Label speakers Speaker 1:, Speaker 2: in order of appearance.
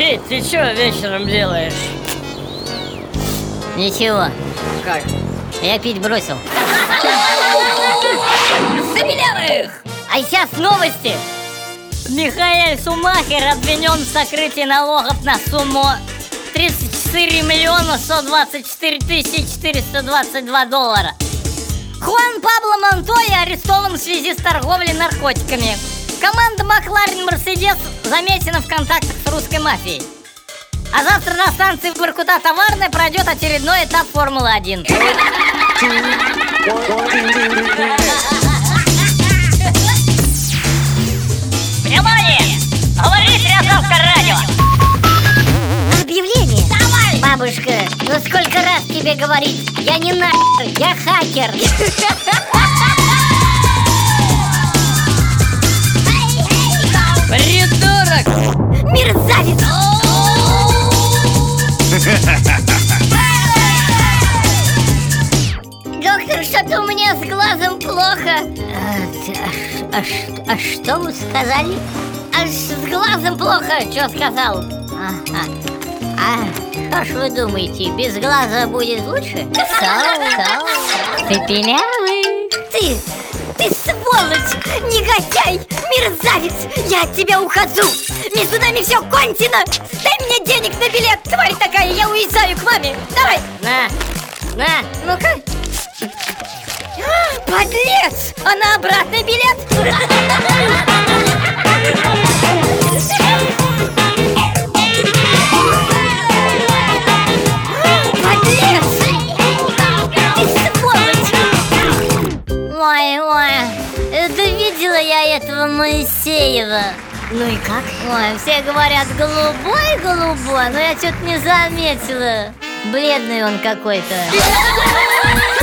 Speaker 1: Ты что вечером делаешь?
Speaker 2: Ничего,
Speaker 1: Как?
Speaker 2: я пить бросил.
Speaker 1: Забелевых!
Speaker 2: А сейчас новости.
Speaker 1: Михаил Сумахер обвинен в сокрытии налогов на сумму 34 миллиона 124 тысячи 422 доллара. Хуан Пабло Монтоя арестован в связи с торговлей наркотиками. Команда Макларен Мерседес замечена в контактах мафией. А завтра на станции Воркута Товарная пройдет очередной этап Формулы-1. Внимание! Говорит Рязанское радио!
Speaker 2: Объявление. Давай. Бабушка, ну сколько раз тебе говорить? Я не на, я хакер.
Speaker 1: Придурок!
Speaker 2: Мерзавец. Доктор, что-то у меня с глазом плохо. А, а а что вы сказали? А с глазом плохо, что сказал? А, что ж вы думаете, без глаза будет лучше? Ты пилявый. Ты, ты сволочь, негодяй, мерзавец! Я от тебя ухожу! Между нами все кончено! Дай мне денег на билет, тварь такая, я уезжаю к маме! Давай!
Speaker 1: На! На!
Speaker 2: Ну-ка! Подлец! А на обратный билет? Подлец! Ты сволочь! Ой, ой, это видела я этого Моисеева.
Speaker 1: Ну и как?
Speaker 2: Ой, все говорят голубой-голубой, но я что-то не заметила. Бледный он какой-то.